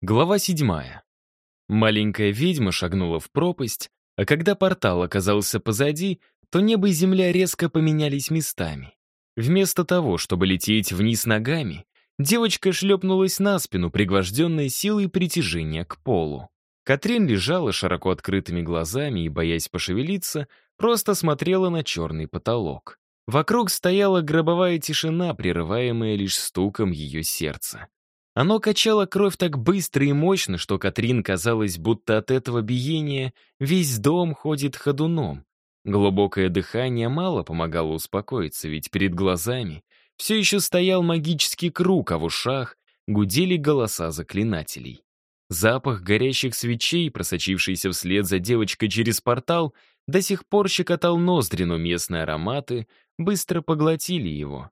Глава седьмая. Маленькая ведьма шагнула в пропасть, а когда портал оказался позади, то небо и земля резко поменялись местами. Вместо того, чтобы лететь вниз ногами, девочка шлепнулась на спину, пригвожденная силой притяжения к полу. Катрин лежала широко открытыми глазами и, боясь пошевелиться, просто смотрела на черный потолок. Вокруг стояла гробовая тишина, прерываемая лишь стуком ее сердца. Оно качало кровь так быстро и мощно, что Катрин казалось, будто от этого биения весь дом ходит ходуном. Глубокое дыхание мало помогало успокоиться, ведь перед глазами все еще стоял магический круг, а в ушах гудели голоса заклинателей. Запах горящих свечей, просочившийся вслед за девочкой через портал, до сих пор щекотал ноздри, но местные ароматы быстро поглотили его.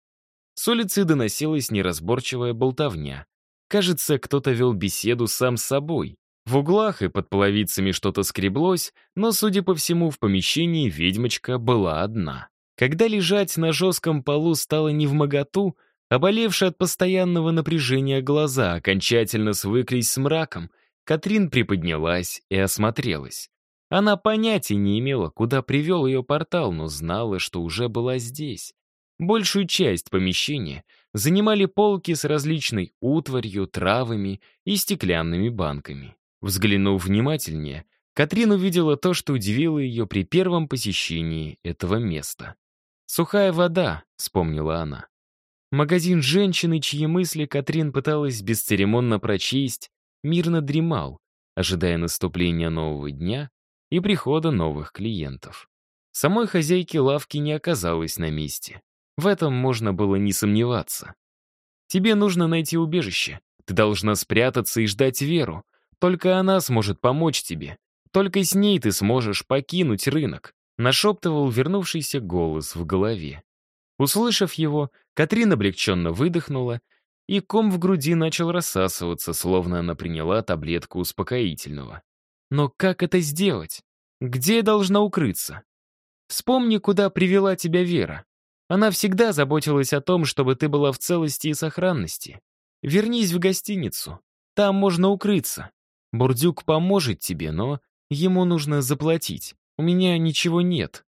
С улицы доносилась неразборчивая болтовня. Кажется, кто-то вел беседу сам с собой. В углах и под половицами что-то скреблось, но, судя по всему, в помещении ведьмочка была одна. Когда лежать на жестком полу стало невмоготу, оболевшие от постоянного напряжения глаза окончательно свыклись с мраком, Катрин приподнялась и осмотрелась. Она понятия не имела, куда привел ее портал, но знала, что уже была здесь. Большую часть помещения занимали полки с различной утварью, травами и стеклянными банками. Взглянув внимательнее, Катрин увидела то, что удивило ее при первом посещении этого места. «Сухая вода», — вспомнила она. Магазин женщины, чьи мысли Катрин пыталась бесцеремонно прочесть, мирно дремал, ожидая наступления нового дня и прихода новых клиентов. Самой хозяйки лавки не оказалось на месте. В этом можно было не сомневаться. Тебе нужно найти убежище. Ты должна спрятаться и ждать Веру. Только она сможет помочь тебе. Только с ней ты сможешь покинуть рынок», — нашептывал вернувшийся голос в голове. Услышав его, Катрин облегченно выдохнула, и ком в груди начал рассасываться, словно она приняла таблетку успокоительного. Но как это сделать? Где я должна укрыться? Вспомни, куда привела тебя Вера. Она всегда заботилась о том, чтобы ты была в целости и сохранности. Вернись в гостиницу. Там можно укрыться. Бурдюк поможет тебе, но ему нужно заплатить. У меня ничего нет.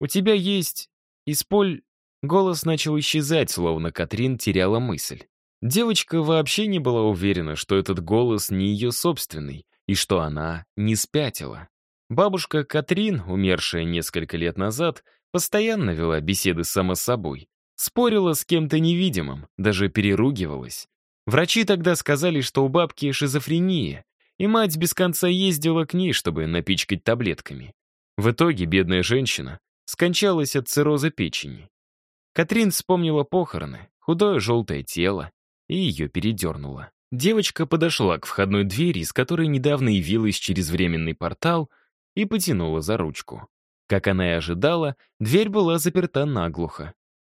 У тебя есть... Исполь... Голос начал исчезать, словно Катрин теряла мысль. Девочка вообще не была уверена, что этот голос не ее собственный, и что она не спятила. Бабушка Катрин, умершая несколько лет назад, Постоянно вела беседы сама с собой. Спорила с кем-то невидимым, даже переругивалась. Врачи тогда сказали, что у бабки шизофрения, и мать без конца ездила к ней, чтобы напичкать таблетками. В итоге бедная женщина скончалась от цирроза печени. Катрин вспомнила похороны, худое желтое тело, и ее передернуло. Девочка подошла к входной двери, из которой недавно явилась через временный портал, и потянула за ручку. Как она и ожидала, дверь была заперта наглухо.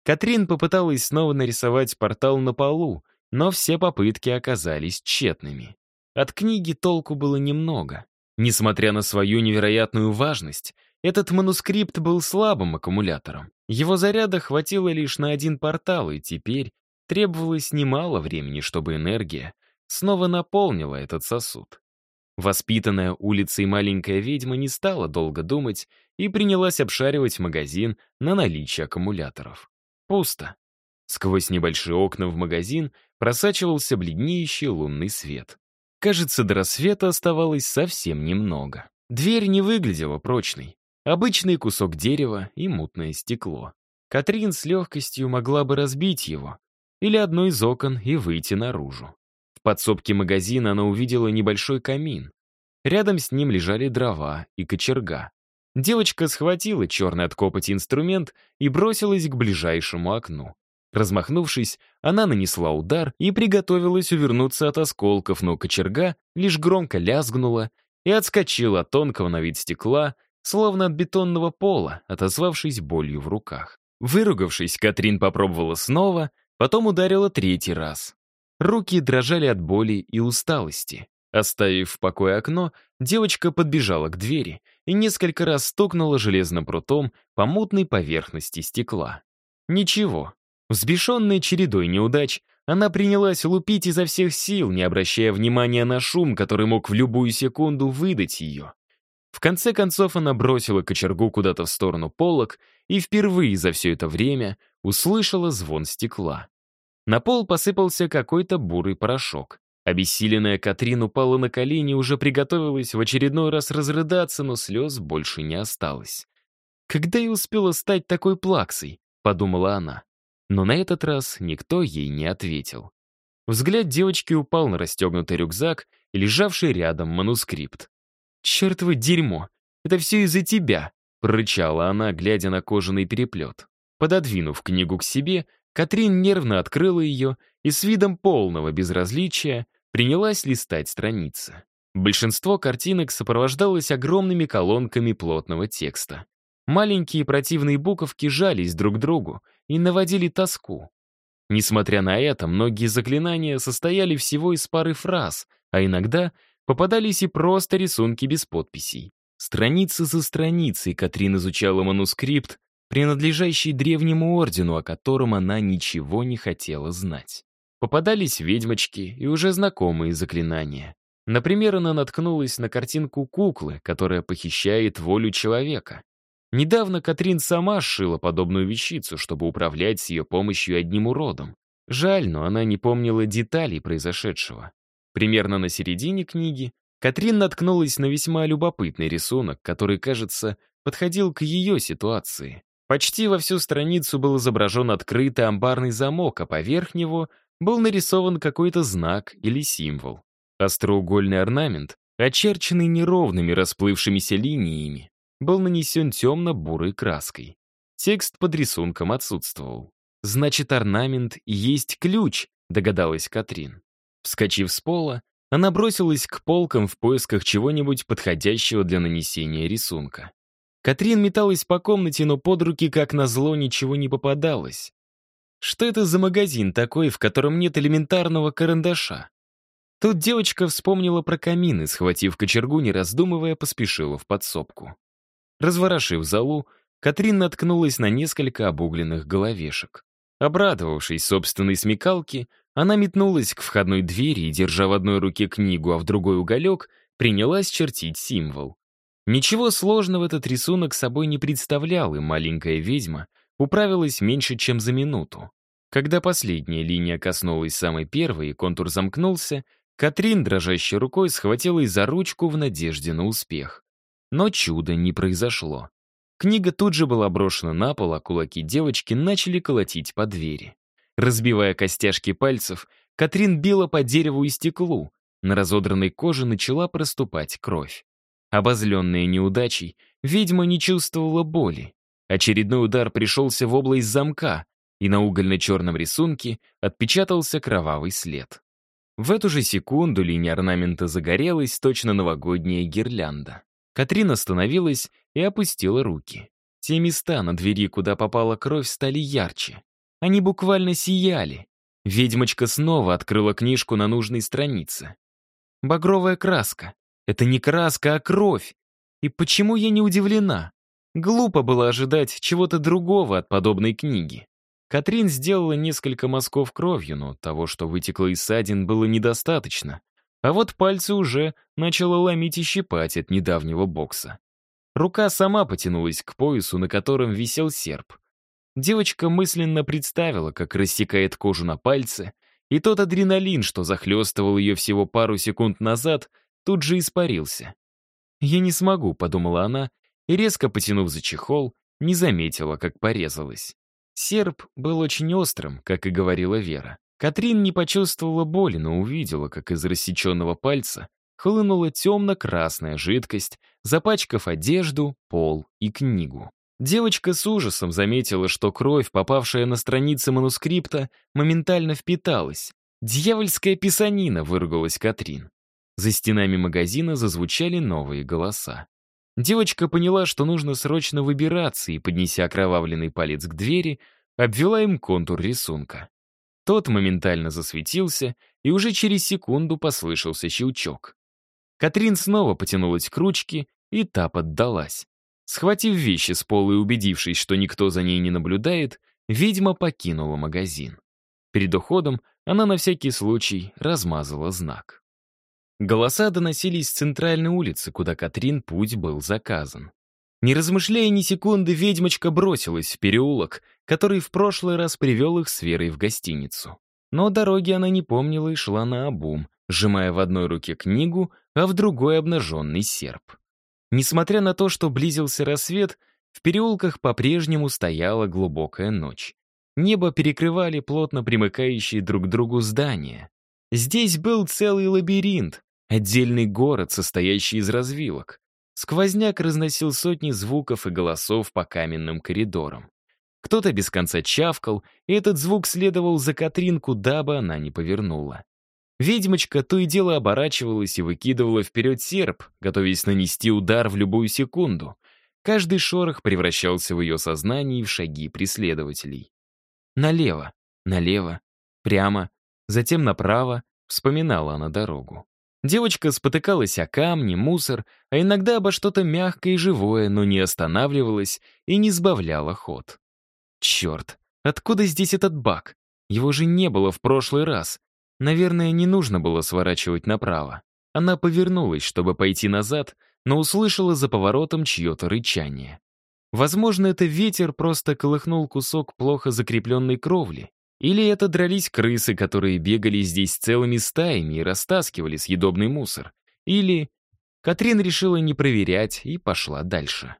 Катрин попыталась снова нарисовать портал на полу, но все попытки оказались тщетными. От книги толку было немного. Несмотря на свою невероятную важность, этот манускрипт был слабым аккумулятором. Его заряда хватило лишь на один портал, и теперь требовалось немало времени, чтобы энергия снова наполнила этот сосуд. Воспитанная улицей маленькая ведьма не стала долго думать и принялась обшаривать магазин на наличие аккумуляторов. Пусто. Сквозь небольшие окна в магазин просачивался бледнеющий лунный свет. Кажется, до рассвета оставалось совсем немного. Дверь не выглядела прочной. Обычный кусок дерева и мутное стекло. Катрин с легкостью могла бы разбить его или одно из окон и выйти наружу. В подсобке магазина она увидела небольшой камин. Рядом с ним лежали дрова и кочерга. Девочка схватила черный от копоти инструмент и бросилась к ближайшему окну. Размахнувшись, она нанесла удар и приготовилась увернуться от осколков, но кочерга лишь громко лязгнула и отскочила от тонкого на вид стекла, словно от бетонного пола, отозвавшись болью в руках. Выругавшись, Катрин попробовала снова, потом ударила третий раз. Руки дрожали от боли и усталости. Оставив в покое окно, девочка подбежала к двери и несколько раз стукнула железным прутом по мутной поверхности стекла. Ничего. Взбешенная чередой неудач, она принялась лупить изо всех сил, не обращая внимания на шум, который мог в любую секунду выдать ее. В конце концов она бросила кочергу куда-то в сторону полок и впервые за все это время услышала звон стекла. На пол посыпался какой-то бурый порошок. Обессиленная Катрин упала на колени и уже приготовилась в очередной раз разрыдаться, но слез больше не осталось. «Когда я успела стать такой плаксой?» — подумала она. Но на этот раз никто ей не ответил. Взгляд девочки упал на расстегнутый рюкзак и лежавший рядом манускрипт. «Чертово дерьмо! Это все из-за тебя!» — прорычала она, глядя на кожаный переплет. Пододвинув книгу к себе, Катрин нервно открыла ее и с видом полного безразличия принялась листать страницы. Большинство картинок сопровождалось огромными колонками плотного текста. Маленькие противные буковки жались друг к другу и наводили тоску. Несмотря на это, многие заклинания состояли всего из пары фраз, а иногда попадались и просто рисунки без подписей. Страница за страницей Катрин изучала манускрипт, принадлежащий древнему ордену, о котором она ничего не хотела знать. Попадались ведьмочки и уже знакомые заклинания. Например, она наткнулась на картинку куклы, которая похищает волю человека. Недавно Катрин сама сшила подобную вещицу, чтобы управлять с ее помощью одним уродом. Жаль, но она не помнила деталей произошедшего. Примерно на середине книги Катрин наткнулась на весьма любопытный рисунок, который, кажется, подходил к ее ситуации. Почти во всю страницу был изображен открытый амбарный замок, а поверх него был нарисован какой-то знак или символ. Остроугольный орнамент, очерченный неровными расплывшимися линиями, был нанесен темно-бурой краской. Текст под рисунком отсутствовал. «Значит, орнамент есть ключ», — догадалась Катрин. Вскочив с пола, она бросилась к полкам в поисках чего-нибудь подходящего для нанесения рисунка. Катрин металась по комнате, но под руки, как назло, ничего не попадалось. Что это за магазин такой, в котором нет элементарного карандаша? Тут девочка вспомнила про камин и, схватив кочергу, не раздумывая, поспешила в подсобку. Разворошив залу, Катрин наткнулась на несколько обугленных головешек. Обрадовавшись собственной смекалке, она метнулась к входной двери и, держа в одной руке книгу, а в другой уголек, принялась чертить символ. Ничего сложного этот рисунок собой не представлял, и маленькая ведьма управилась меньше, чем за минуту. Когда последняя линия коснулась самой первой и контур замкнулся, Катрин, дрожащей рукой, схватилась за ручку в надежде на успех. Но чуда не произошло. Книга тут же была брошена на пол, а кулаки девочки начали колотить по двери. Разбивая костяшки пальцев, Катрин била по дереву и стеклу. На разодранной коже начала проступать кровь. Обозленная неудачей, ведьма не чувствовала боли. Очередной удар пришелся в область замка, и на угольно-черном рисунке отпечатался кровавый след. В эту же секунду линия орнамента загорелась, точно новогодняя гирлянда. Катрин остановилась и опустила руки. Те места на двери, куда попала кровь, стали ярче. Они буквально сияли. Ведьмочка снова открыла книжку на нужной странице. Багровая краска. Это не краска, а кровь. И почему я не удивлена? Глупо было ожидать чего-то другого от подобной книги. Катрин сделала несколько мазков кровью, но того, что вытекло из ссадин, было недостаточно. А вот пальцы уже начало ломить и щипать от недавнего бокса. Рука сама потянулась к поясу, на котором висел серп. Девочка мысленно представила, как рассекает кожу на пальце, и тот адреналин, что захлестывал ее всего пару секунд назад, тут же испарился. «Я не смогу», — подумала она, и, резко потянув за чехол, не заметила, как порезалась. Серп был очень острым, как и говорила Вера. Катрин не почувствовала боли, но увидела, как из рассеченного пальца хлынула темно-красная жидкость, запачкав одежду, пол и книгу. Девочка с ужасом заметила, что кровь, попавшая на страницы манускрипта, моментально впиталась. «Дьявольская писанина!» — выругалась Катрин. За стенами магазина зазвучали новые голоса. Девочка поняла, что нужно срочно выбираться, и, поднеся окровавленный палец к двери, обвела им контур рисунка. Тот моментально засветился, и уже через секунду послышался щелчок. Катрин снова потянулась к ручке, и та поддалась. Схватив вещи с пола и убедившись, что никто за ней не наблюдает, ведьма покинула магазин. Перед уходом она на всякий случай размазала знак. Голоса доносились с центральной улицы, куда Катрин путь был заказан. Не размышляя ни секунды, ведьмочка бросилась в переулок, который в прошлый раз привел их с Верой в гостиницу. Но дороги она не помнила и шла на обум, сжимая в одной руке книгу, а в другой обнаженный серп. Несмотря на то, что близился рассвет, в переулках по-прежнему стояла глубокая ночь. Небо перекрывали плотно примыкающие друг к другу здания. Здесь был целый лабиринт, отдельный город, состоящий из развилок. Сквозняк разносил сотни звуков и голосов по каменным коридорам. Кто-то без конца чавкал, и этот звук следовал за Катрин, куда бы она ни повернула. Ведьмочка то и дело оборачивалась и выкидывала вперед серп, готовясь нанести удар в любую секунду. Каждый шорох превращался в ее сознание в шаги преследователей. Налево, налево, прямо, затем направо, вспоминала она дорогу. Девочка спотыкалась о камни, мусор, а иногда обо что-то мягкое и живое, но не останавливалась и не сбавляла ход. Черт, откуда здесь этот баг? Его же не было в прошлый раз. Наверное, не нужно было сворачивать направо. Она повернулась, чтобы пойти назад, но услышала за поворотом чье-то рычание. Возможно, это ветер просто колыхнул кусок плохо закрепленной кровли. Или это дрались крысы, которые бегали здесь целыми стаями и растаскивали съедобный мусор. Или... Катрин решила не проверять и пошла дальше.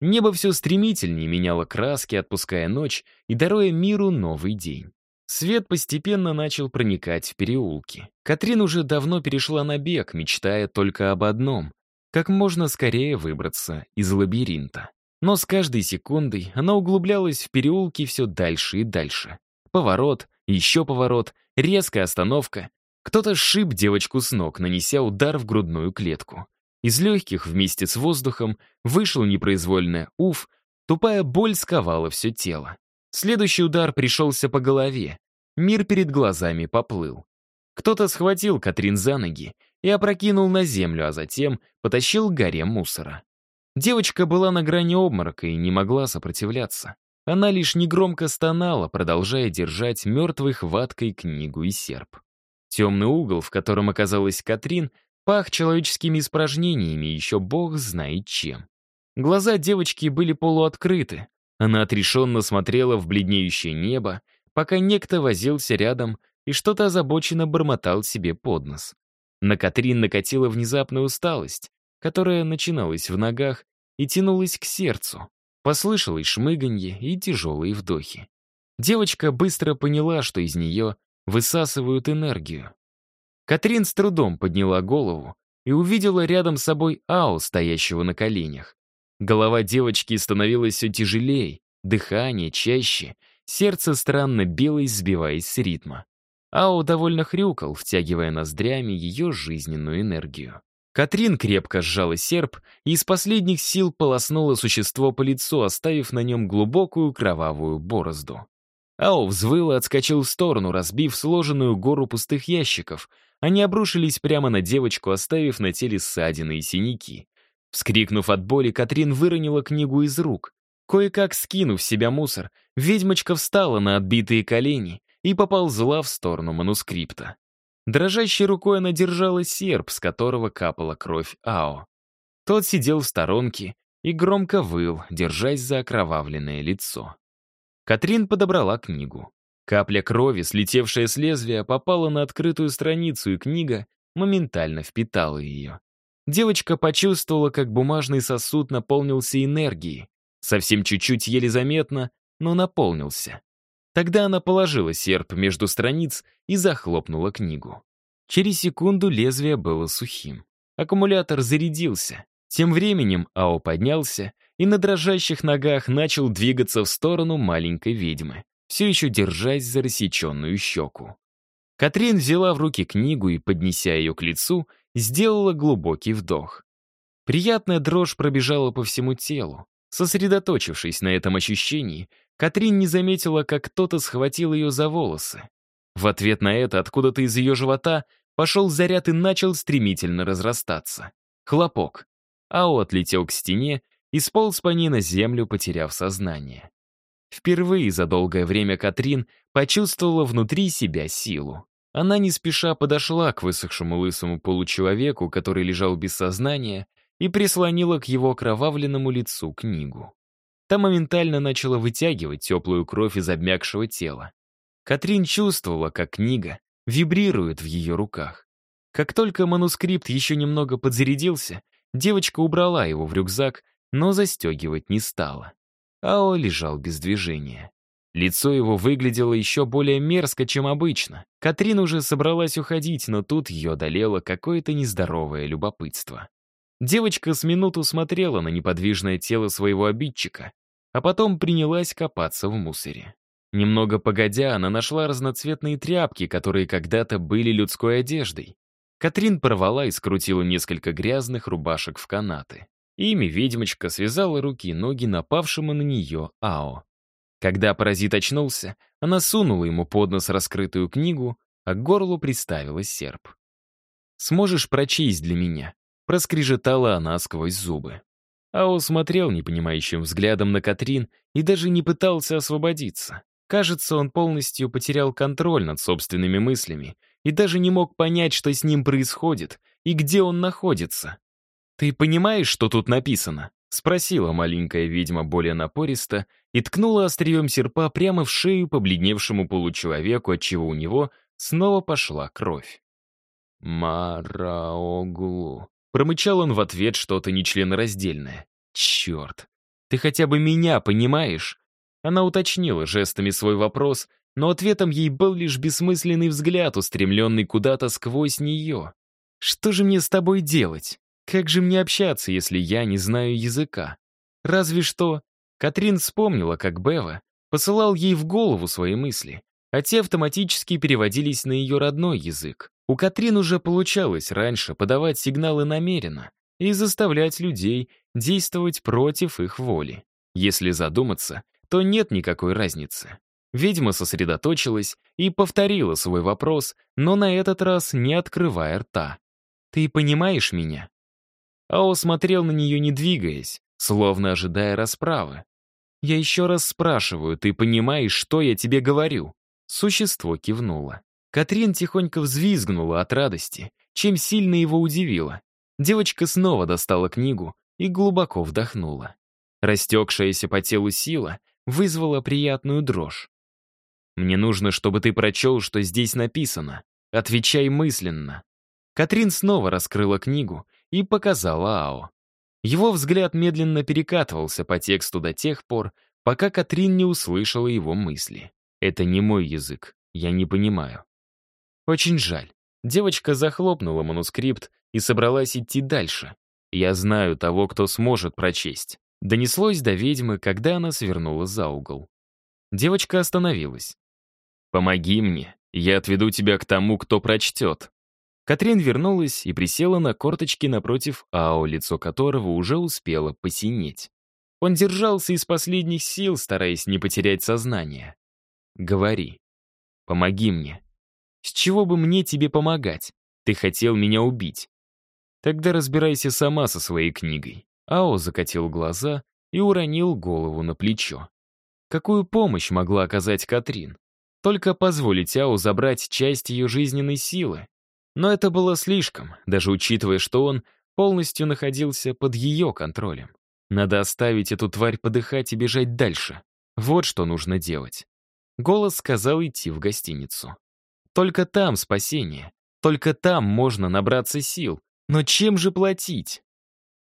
Небо все стремительнее меняло краски, отпуская ночь и даруя миру новый день. Свет постепенно начал проникать в переулки. Катрин уже давно перешла на бег, мечтая только об одном — как можно скорее выбраться из лабиринта. Но с каждой секундой она углублялась в переулки все дальше и дальше. Поворот, еще поворот, резкая остановка. Кто-то сшиб девочку с ног, нанеся удар в грудную клетку. Из легких вместе с воздухом вышел непроизвольное «уф», тупая боль сковала все тело. Следующий удар пришелся по голове. Мир перед глазами поплыл. Кто-то схватил Катрин за ноги и опрокинул на землю, а затем потащил к горе мусора. Девочка была на грани обморока и не могла сопротивляться. Она лишь негромко стонала, продолжая держать мертвой хваткой книгу и серп. Темный угол, в котором оказалась Катрин, пах человеческими испражнениями, еще бог знает чем. Глаза девочки были полуоткрыты, она отрешенно смотрела в бледнеющее небо, пока некто возился рядом и что-то озабоченно бормотал себе под нос. На Катрин накатила внезапная усталость, которая начиналась в ногах и тянулась к сердцу. Послышалось шмыганье и тяжелые вдохи. Девочка быстро поняла, что из нее высасывают энергию. Катрин с трудом подняла голову и увидела рядом с собой Ао, стоящего на коленях. Голова девочки становилась все тяжелее, дыхание чаще, сердце странно билось, сбиваясь с ритма. Ао довольно хрюкал, втягивая ноздрями ее жизненную энергию. Катрин крепко сжала серп и из последних сил полоснула существо по лицу, оставив на нем глубокую кровавую борозду. Ао взвыл и отскочил в сторону, разбив сложенную гору пустых ящиков. Они обрушились прямо на девочку, оставив на теле ссадины и синяки. Вскрикнув от боли, Катрин выронила книгу из рук. Кое-как скинув в себя мусор, ведьмочка встала на отбитые колени и поползла в сторону манускрипта. Дрожащей рукой она держала серп, с которого капала кровь Ао. Тот сидел в сторонке и громко выл, держась за окровавленное лицо. Катрин подобрала книгу. Капля крови, слетевшая с лезвия, попала на открытую страницу, и книга моментально впитала ее. Девочка почувствовала, как бумажный сосуд наполнился энергией. Совсем чуть-чуть, еле заметно, но наполнился. Тогда она положила серп между страниц и захлопнула книгу. Через секунду лезвие было сухим. Аккумулятор зарядился. Тем временем Ао поднялся и на дрожащих ногах начал двигаться в сторону маленькой ведьмы, все еще держась за рассеченную щеку. Катрин взяла в руки книгу и, поднеся ее к лицу, сделала глубокий вдох. Приятная дрожь пробежала по всему телу. Сосредоточившись на этом ощущении, Катрин не заметила, как кто-то схватил ее за волосы. В ответ на это откуда-то из ее живота пошел заряд и начал стремительно разрастаться. Хлопок. Ао отлетел к стене и сполз по ней на землю, потеряв сознание. Впервые за долгое время Катрин почувствовала внутри себя силу. Она не спеша подошла к высохшему лысому получеловеку, который лежал без сознания, и прислонила к его окровавленному лицу книгу. Та моментально начала вытягивать теплую кровь из обмякшего тела. Катрин чувствовала, как книга вибрирует в ее руках. Как только манускрипт еще немного подзарядился, девочка убрала его в рюкзак, но застегивать не стала. Ао лежал без движения. Лицо его выглядело еще более мерзко, чем обычно. Катрин уже собралась уходить, но тут ее одолело какое-то нездоровое любопытство. Девочка с минуту смотрела на неподвижное тело своего обидчика, а потом принялась копаться в мусоре. Немного погодя, она нашла разноцветные тряпки, которые когда-то были людской одеждой. Катрин порвала и скрутила несколько грязных рубашек в канаты. Ими ведьмочка связала руки и ноги напавшему на нее Ао. Когда паразит очнулся, она сунула ему под нос раскрытую книгу, а к горлу приставила серп. «Сможешь прочесть для меня?» — проскрежетала она сквозь зубы. Ао смотрел непонимающим взглядом на Катрин и даже не пытался освободиться. Кажется, он полностью потерял контроль над собственными мыслями и даже не мог понять, что с ним происходит и где он находится. «Ты понимаешь, что тут написано?» — спросила маленькая ведьма более напористо и ткнула острием серпа прямо в шею побледневшему получеловеку, отчего у него снова пошла кровь. «Мараоглу», — промычал он в ответ что-то нечленораздельное. «Черт, ты хотя бы меня понимаешь?» Она уточнила жестами свой вопрос, но ответом ей был лишь бессмысленный взгляд, устремленный куда-то сквозь нее. «Что же мне с тобой делать? Как же мне общаться, если я не знаю языка? Разве что Катрин вспомнила, как Бева посылал ей в голову свои мысли, а те автоматически переводились на ее родной язык. У Катрин уже получалось раньше подавать сигналы намеренно и заставлять людей действовать против их воли. Если задуматься, то нет никакой разницы. Ведьма сосредоточилась и повторила свой вопрос, но на этот раз не открывая рта. «Ты понимаешь меня?» Ао смотрел на нее, не двигаясь, словно ожидая расправы. «Я еще раз спрашиваю, ты понимаешь, что я тебе говорю?» Существо кивнуло. Катрин тихонько взвизгнула от радости, чем сильно его удивило. Девочка снова достала книгу и глубоко вдохнула. Растекшаяся по телу сила вызвала приятную дрожь. «Мне нужно, чтобы ты прочел, что здесь написано. Отвечай мысленно». Катрин снова раскрыла книгу и показала Ао. Его взгляд медленно перекатывался по тексту до тех пор, пока Катрин не услышала его мысли. «Это не мой язык, я не понимаю». Очень жаль. Девочка захлопнула манускрипт и собралась идти дальше. «Я знаю того, кто сможет прочесть». Донеслось до ведьмы, когда она свернула за угол. Девочка остановилась. «Помоги мне, я отведу тебя к тому, кто прочтет». Катрин вернулась и присела на корточки напротив Ао, лицо которого уже успело посинеть. Он держался из последних сил, стараясь не потерять сознание. «Говори. Помоги мне. С чего бы мне тебе помогать? Ты хотел меня убить. Тогда разбирайся сама со своей книгой». Ао закатил глаза и уронил голову на плечо. Какую помощь могла оказать Катрин? Только позволить Ао забрать часть ее жизненной силы. Но это было слишком, даже учитывая, что он полностью находился под ее контролем. Надо оставить эту тварь подыхать и бежать дальше. Вот что нужно делать. Голос сказал идти в гостиницу. Только там спасение. Только там можно набраться сил. Но чем же платить?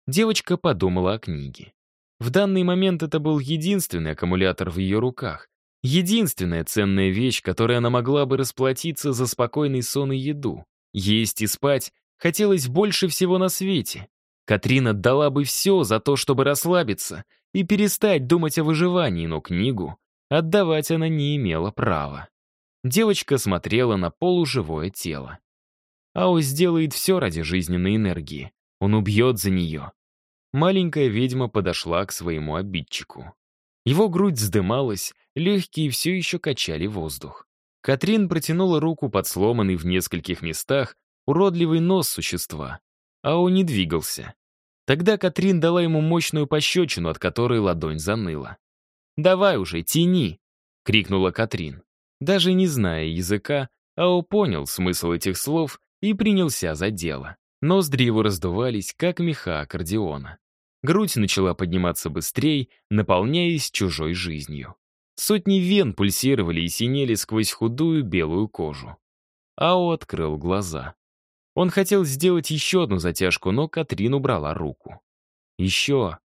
Девочка подумала о книге. В данный момент это был единственный аккумулятор в ее руках. Единственная ценная вещь, которой она могла бы расплатиться за спокойный сон и еду. Есть и спать хотелось больше всего на свете. Катрин отдала бы все за то, чтобы расслабиться и перестать думать о выживании, но книгу отдавать она не имела права. Девочка смотрела на полуживое тело. Ао сделает все ради жизненной энергии. Он убьет за нее. Маленькая ведьма подошла к своему обидчику. Его грудь вздымалась, легкие все еще качали воздух. Катрин протянула руку под сломанный в нескольких местах уродливый нос существа, а он не двигался. Тогда Катрин дала ему мощную пощечину, от которой ладонь заныла. «Давай уже, тяни!» — крикнула Катрин. Даже не зная языка, Ао понял смысл этих слов и принялся за дело. Ноздри его раздувались, как меха аккордеона. Грудь начала подниматься быстрее, наполняясь чужой жизнью. Сотни вен пульсировали и синели сквозь худую белую кожу. Ао открыл глаза. Он хотел сделать еще одну затяжку, но Катрин убрала руку. «Еще.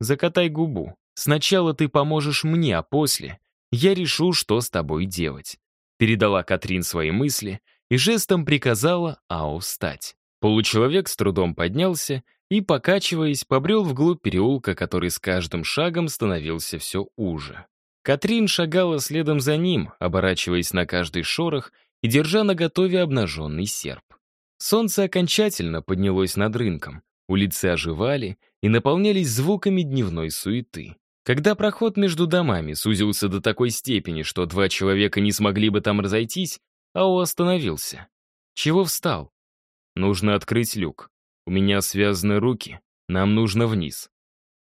Закатай губу. Сначала ты поможешь мне, а после я решу, что с тобой делать». Передала Катрин свои мысли и жестом приказала Ао встать. Получеловек с трудом поднялся и, покачиваясь, побрел вглубь переулка, который с каждым шагом становился все уже. Катрин шагала следом за ним, оборачиваясь на каждый шорох и держа наготове обнаженный серп. Солнце окончательно поднялось над рынком, улицы оживали и наполнялись звуками дневной суеты. Когда проход между домами сузился до такой степени, что два человека не смогли бы там разойтись, Ао остановился. Чего встал? Нужно открыть люк. У меня связаны руки, нам нужно вниз.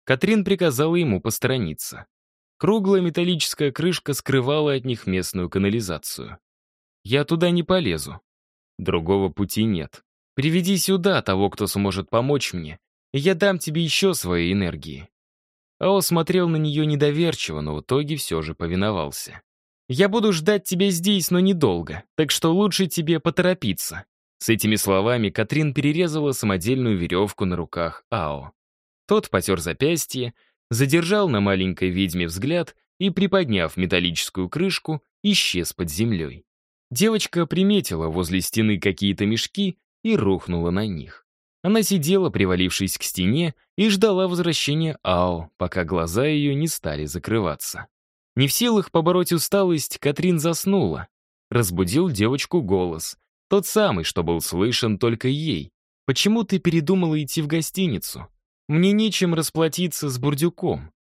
Катрин приказала ему посторониться. Круглая металлическая крышка скрывала от них местную канализацию. Я туда не полезу. Другого пути нет. Приведи сюда того, кто сможет помочь мне, я дам тебе еще своей энергии». Ао смотрел на нее недоверчиво, но в итоге все же повиновался. «Я буду ждать тебя здесь, но недолго, так что лучше тебе поторопиться». С этими словами Катрин перерезала самодельную веревку на руках Ао. Тот потер запястье, задержал на маленькой ведьме взгляд и, приподняв металлическую крышку, исчез под землей. Девочка приметила возле стены какие-то мешки и рухнула на них. Она сидела, привалившись к стене, и ждала возвращения Ао, пока глаза ее не стали закрываться. Не в силах побороть усталость, Катрин заснула. Разбудил девочку голос, тот самый, что был слышен только ей. «Почему ты передумала идти в гостиницу? Мне нечем расплатиться с бурдюком».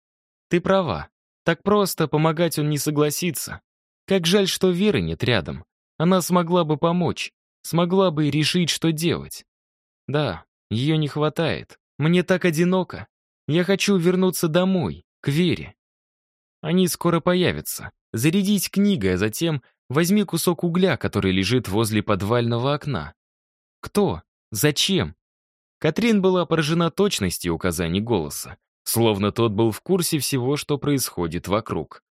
«Ты права. Так просто помогать он не согласится. Как жаль, что Веры нет рядом. Она смогла бы помочь, смогла бы решить, что делать. Да, ее не хватает. Мне так одиноко. Я хочу вернуться домой, к Вере. Они скоро появятся. Зарядись книгой, а затем возьми кусок угля, который лежит возле подвального окна. Кто? Зачем? Катрин была поражена точностью указаний голоса, словно тот был в курсе всего, что происходит вокруг.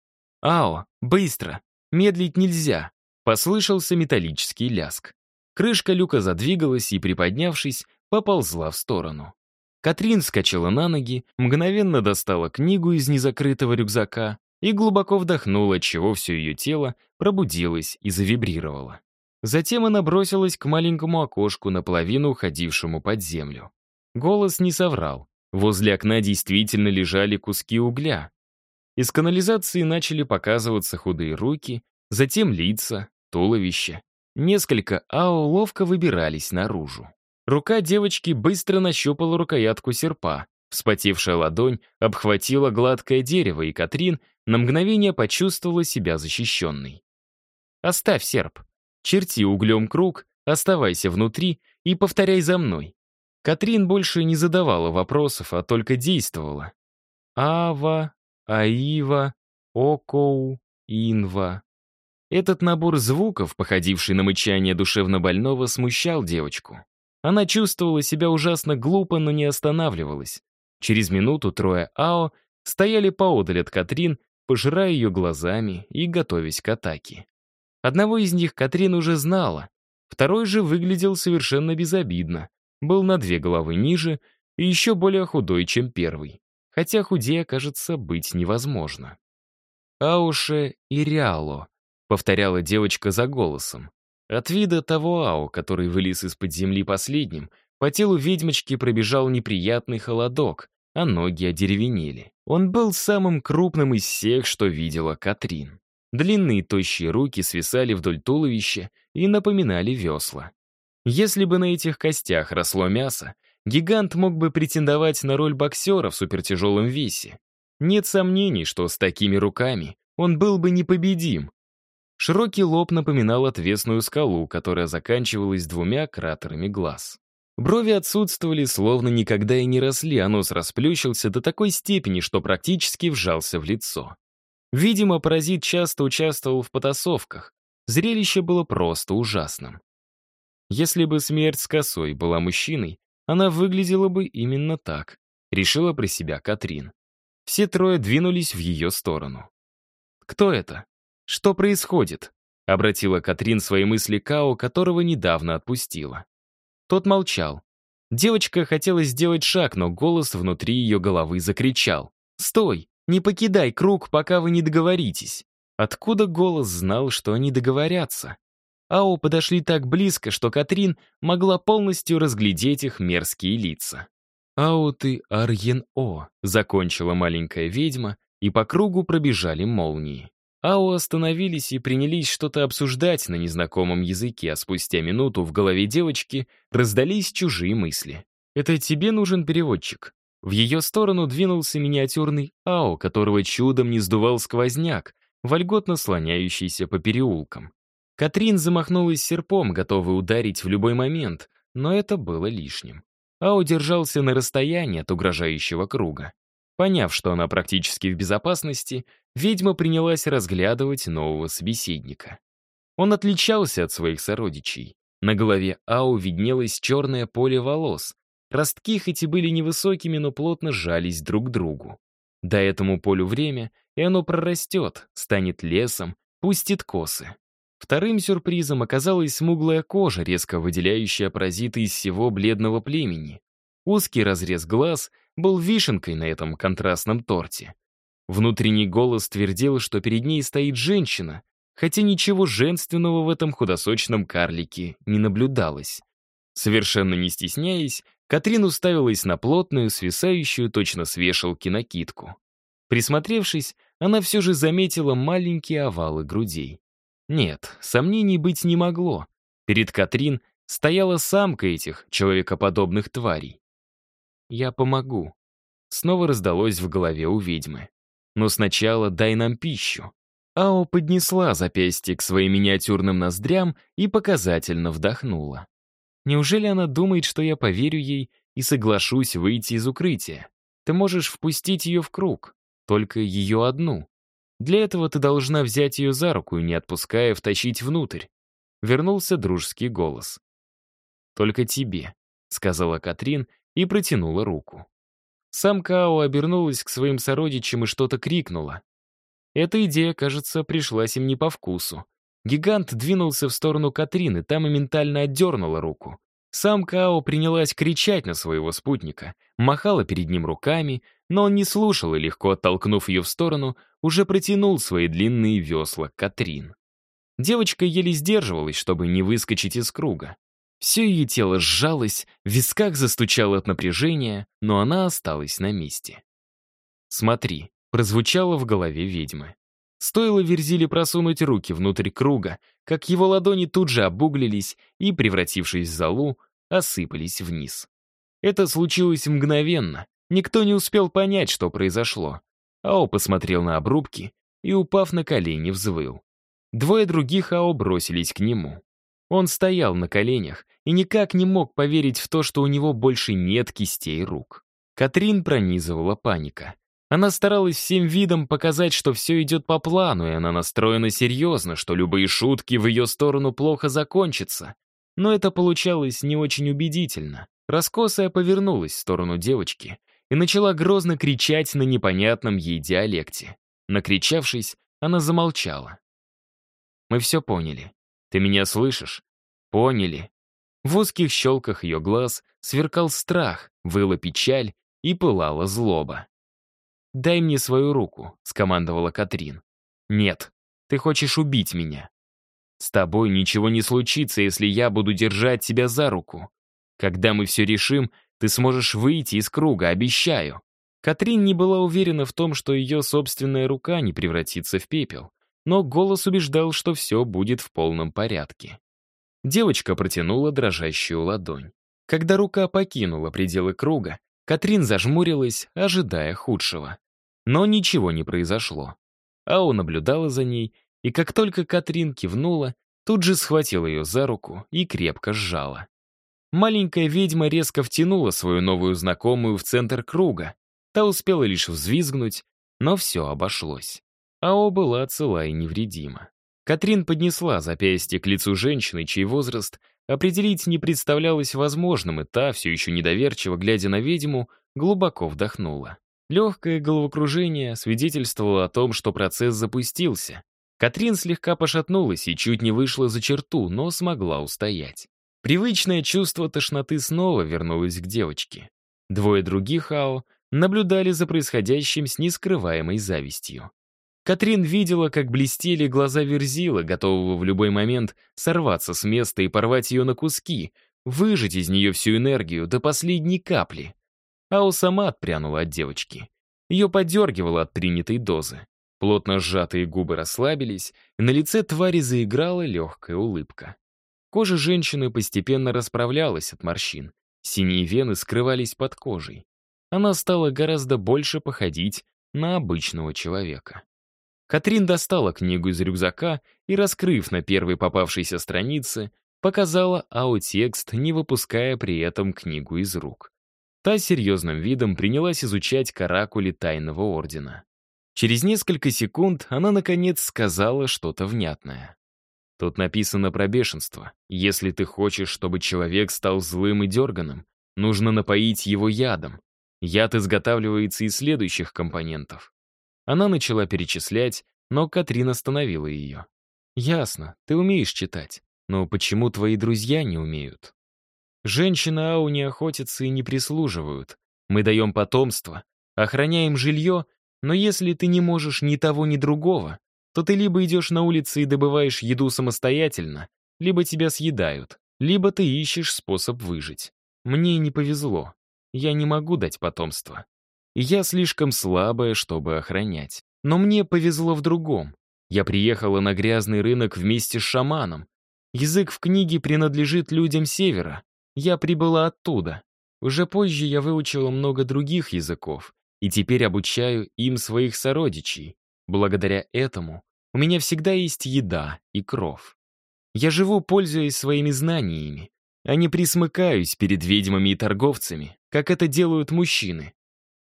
«Ао, быстро! Медлить нельзя! Послышался металлический ляск. Крышка люка задвигалась и, приподнявшись, поползла в сторону. Катрин скачала на ноги, мгновенно достала книгу из незакрытого рюкзака и глубоко вдохнула, чего все ее тело пробудилось и завибрировало. Затем она бросилась к маленькому окошку, наполовину уходившему под землю. Голос не соврал. Возле окна действительно лежали куски угля. Из канализации начали показываться худые руки, затем лица, туловище. Несколько АО ловко выбирались наружу. Рука девочки быстро нащупала рукоятку серпа. Вспотевшая ладонь обхватила гладкое дерево, и Катрин на мгновение почувствовала себя защищенной. «Оставь серп. Черти углем круг, оставайся внутри и повторяй за мной». Катрин больше не задавала вопросов, а только действовала. Ава, Аива, Окоу, Инва. Этот набор звуков, походивший на мычание душевнобольного, смущал девочку. Она чувствовала себя ужасно глупо, но не останавливалась. Через минуту трое Ао стояли поодаль от Катрин, пожирая ее глазами и готовясь к атаке. Одного из них Катрин уже знала, второй же выглядел совершенно безобидно, был на две головы ниже и еще более худой, чем первый. Хотя худее, кажется, быть невозможно. Ауше и Риало повторяла девочка за голосом. От вида того Ао, который вылез из-под земли последним, по телу ведьмочки пробежал неприятный холодок, а ноги одеревенели. Он был самым крупным из всех, что видела Катрин. Длинные тощие руки свисали вдоль туловища и напоминали весла. Если бы на этих костях росло мясо, гигант мог бы претендовать на роль боксера в супертяжелом весе. Нет сомнений, что с такими руками он был бы непобедим, Широкий лоб напоминал отвесную скалу, которая заканчивалась двумя кратерами глаз. Брови отсутствовали, словно никогда и не росли, а нос расплющился до такой степени, что практически вжался в лицо. Видимо, паразит часто участвовал в потасовках. Зрелище было просто ужасным. Если бы смерть с косой была мужчиной, она выглядела бы именно так, решила про себя Катрин. Все трое двинулись в ее сторону. «Кто это? Что происходит?» — обратила Катрин свои мысли Као, которого недавно отпустила. Тот молчал. Девочка хотела сделать шаг, но голос внутри ее головы закричал. «Стой! Не покидай круг, пока вы не договоритесь!» Откуда голос знал, что они договорятся? Ао подошли так близко, что Катрин могла полностью разглядеть их мерзкие лица. «Ао ты Арьен-О», — закончила маленькая ведьма, и по кругу пробежали молнии. Ао остановились и принялись что-то обсуждать на незнакомом языке, а спустя минуту в голове девочки раздались чужие мысли. «Это тебе нужен переводчик?» В ее сторону двинулся миниатюрный Ао, которого чудом не сдувал сквозняк, вольготно слоняющийся по переулкам. Катрин замахнулась серпом, готовая ударить в любой момент, но это было лишним. Ао держался на расстоянии от угрожающего круга. Поняв, что она практически в безопасности, ведьма принялась разглядывать нового собеседника. Он отличался от своих сородичей. На голове Ао виднелось черное поле волос. Ростки хоть и были невысокими, но плотно сжались друг к другу. До этому полю время, и оно прорастет, станет лесом, пустит косы. Вторым сюрпризом оказалась смуглая кожа, резко выделяющая паразиты из всего бледного племени. Узкий разрез глаз был вишенкой на этом контрастном торте. Внутренний голос твердил, что перед ней стоит женщина, хотя ничего женственного в этом худосочном карлике не наблюдалось. Совершенно не стесняясь, Катрин уставилась на плотную, свисающую точно с вешалки накидку. Присмотревшись, она все же заметила маленькие овалы грудей. Нет, сомнений быть не могло. Перед Катрин стояла самка этих человекоподобных тварей. «Я помогу», — снова раздалось в голове у ведьмы. «Но сначала дай нам пищу». Ао поднесла запястье к своим миниатюрным ноздрям и показательно вдохнула. Неужели она думает, что я поверю ей и соглашусь выйти из укрытия? Ты можешь впустить ее в круг, только ее одну. Для этого ты должна взять ее за руку и, не отпуская, втащить внутрь. Вернулся дружеский голос. «Только тебе», — сказала Катрин и протянула руку. Сам Као обернулась к своим сородичам и что-то крикнула. Эта идея, кажется, пришлась им не по вкусу. Гигант двинулся в сторону Катрины, та моментально отдернула руку. Сам Као принялась кричать на своего спутника, махала перед ним руками, но он не слушал и, легко оттолкнув ее в сторону, уже протянул свои длинные весла Катрин. Девочка еле сдерживалась, чтобы не выскочить из круга. Все ее тело сжалось, в висках застучало от напряжения, но она осталась на месте. «Смотри», — прозвучало в голове ведьмы. Стоило Верзиле просунуть руки внутрь круга, как его ладони тут же обуглились и, превратившись в золу, осыпались вниз. Это случилось мгновенно, никто не успел понять, что произошло. Ао посмотрел на обрубки и, упав на колени, взвыл. Двое других Ао бросились к нему. Он стоял на коленях и никак не мог поверить в то, что у него больше нет кистей рук. Катрин пронизывала паника. Она старалась всем видом показать, что все идет по плану, и она настроена серьезно, что любые шутки в ее сторону плохо закончатся. Но это получалось не очень убедительно. Раскосая повернулась в сторону девочки и начала грозно кричать на непонятном ей диалекте. Накричавшись, она замолчала. «Мы все поняли. Ты меня слышишь? Поняли». В узких щелках ее глаз сверкал страх, выла печаль и пылала злоба. «Дай мне свою руку», — скомандовала Катрин. «Нет, ты хочешь убить меня. С тобой ничего не случится, если я буду держать тебя за руку. Когда мы все решим, ты сможешь выйти из круга, обещаю». Катрин не была уверена в том, что ее собственная рука не превратится в пепел, но голос убеждал, что все будет в полном порядке. Девочка протянула дрожащую ладонь. Когда рука покинула пределы круга, Катрин зажмурилась, ожидая худшего. Но ничего не произошло. Ау наблюдала за ней, и как только Катрин кивнула, тут же схватила ее за руку и крепко сжала. Маленькая ведьма резко втянула свою новую знакомую в центр круга. Та успела лишь взвизгнуть, но все обошлось. Ао была цела и невредима. Катрин поднесла запястье к лицу женщины, чей возраст определить не представлялось возможным, и та, все еще недоверчиво глядя на ведьму, глубоко вдохнула. Легкое головокружение свидетельствовало о том, что процесс запустился. Катрин слегка пошатнулась и чуть не вышла за черту, но смогла устоять. Привычное чувство тошноты снова вернулось к девочке. Двое других Ао наблюдали за происходящим с нескрываемой завистью. Катрин видела, как блестели глаза Верзила, готового в любой момент сорваться с места и порвать ее на куски, выжать из нее всю энергию до последней капли. Ау сама отпрянула от девочки. Ее подергивало от принятой дозы. Плотно сжатые губы расслабились, и на лице твари заиграла легкая улыбка. Кожа женщины постепенно расправлялась от морщин. Синие вены скрывались под кожей. Она стала гораздо больше походить на обычного человека. Катрин достала книгу из рюкзака и, раскрыв на первой попавшейся странице, показала аутекст, не выпуская при этом книгу из рук. Та серьезным видом принялась изучать каракули Тайного Ордена. Через несколько секунд она, наконец, сказала что-то внятное. Тут написано про бешенство. Если ты хочешь, чтобы человек стал злым и дерганым, нужно напоить его ядом. Яд изготавливается из следующих компонентов. Она начала перечислять, но Катрин остановила ее. «Ясно, ты умеешь читать, но почему твои друзья не умеют?» «Женщины Ау не охотятся и не прислуживают. Мы даем потомство, охраняем жилье, но если ты не можешь ни того, ни другого, то ты либо идешь на улице и добываешь еду самостоятельно, либо тебя съедают, либо ты ищешь способ выжить. Мне не повезло. Я не могу дать потомство я слишком слабая, чтобы охранять. Но мне повезло в другом. Я приехала на грязный рынок вместе с шаманом. Язык в книге принадлежит людям Севера. Я прибыла оттуда. Уже позже я выучила много других языков, и теперь обучаю им своих сородичей. Благодаря этому у меня всегда есть еда и кров. Я живу, пользуясь своими знаниями, а не присмыкаюсь перед ведьмами и торговцами, как это делают мужчины.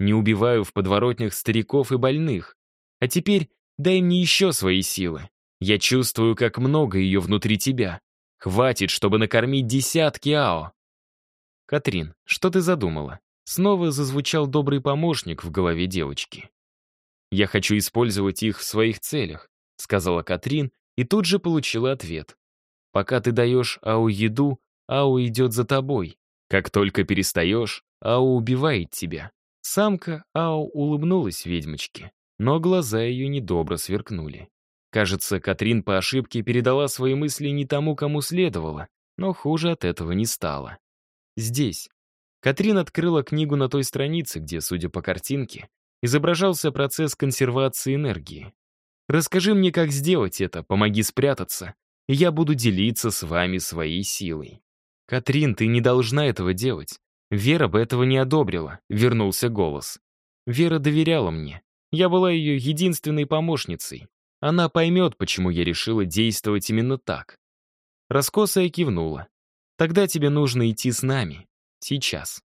Не убиваю в подворотнях стариков и больных. А теперь дай мне еще свои силы. Я чувствую, как много ее внутри тебя. Хватит, чтобы накормить десятки АО. Катрин, что ты задумала? Снова зазвучал добрый помощник в голове девочки. «Я хочу использовать их в своих целях», — сказала Катрин и тут же получила ответ. «Пока ты даешь Ау еду, Ау идет за тобой. Как только перестаешь, Ау убивает тебя. Самка Ау улыбнулась ведьмочке, но глаза ее недобро сверкнули. Кажется, Катрин по ошибке передала свои мысли не тому, кому следовало, но хуже от этого не стало. Здесь. Катрин открыла книгу на той странице, где, судя по картинке, изображался процесс консервации энергии. «Расскажи мне, как сделать это, помоги спрятаться, и я буду делиться с вами своей силой». «Катрин, ты не должна этого делать. Вера бы этого не одобрила, вернулся голос. Вера доверяла мне. Я была ее единственной помощницей. Она поймет, почему я решила действовать именно так. Раскосая кивнула. Тогда тебе нужно идти с нами. Сейчас.